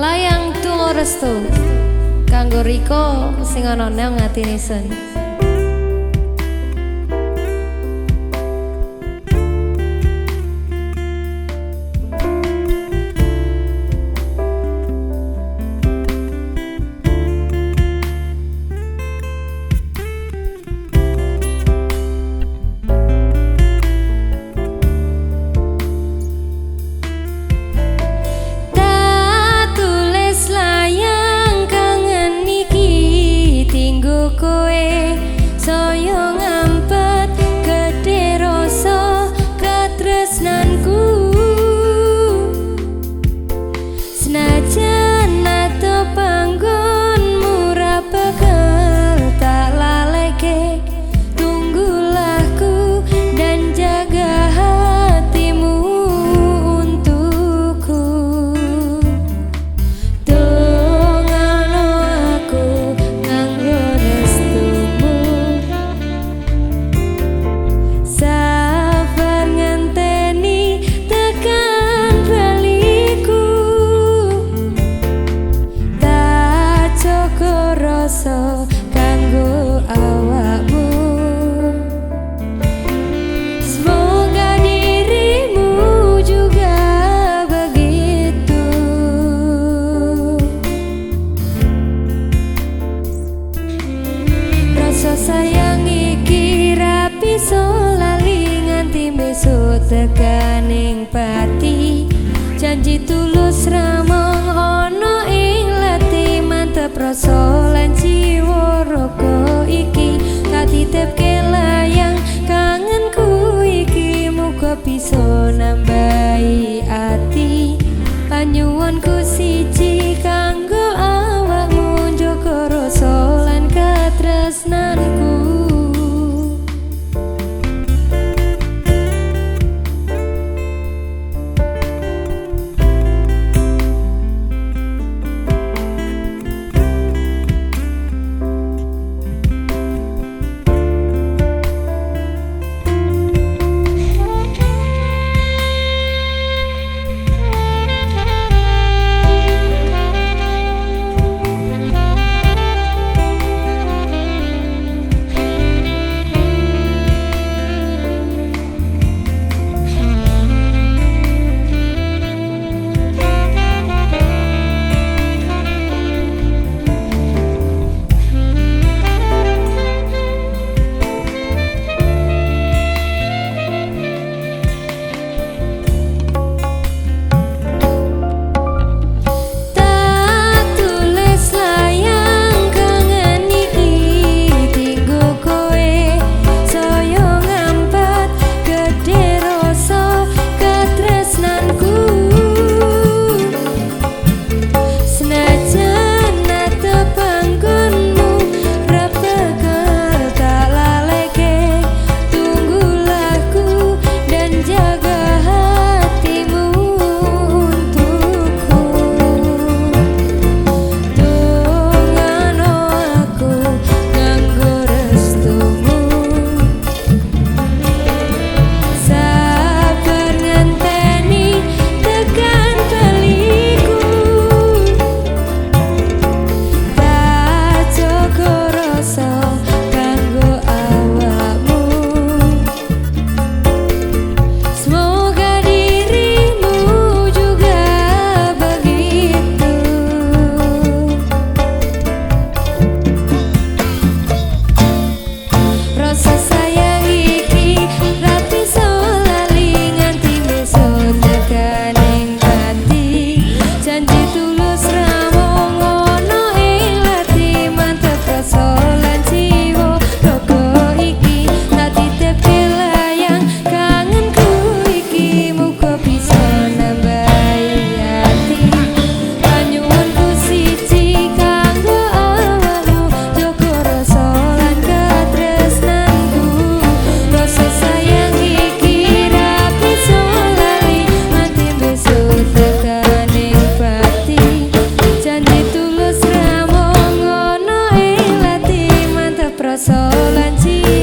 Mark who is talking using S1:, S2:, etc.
S1: layang tulur restu. Kanggo Riko sing ana nang atine sun tekaning pati. Janji tulus ramong ono ing lati mantep rasa lan jiwa roko iki. Tak titip kelayang kangenku iki muga bisa rasa lanjut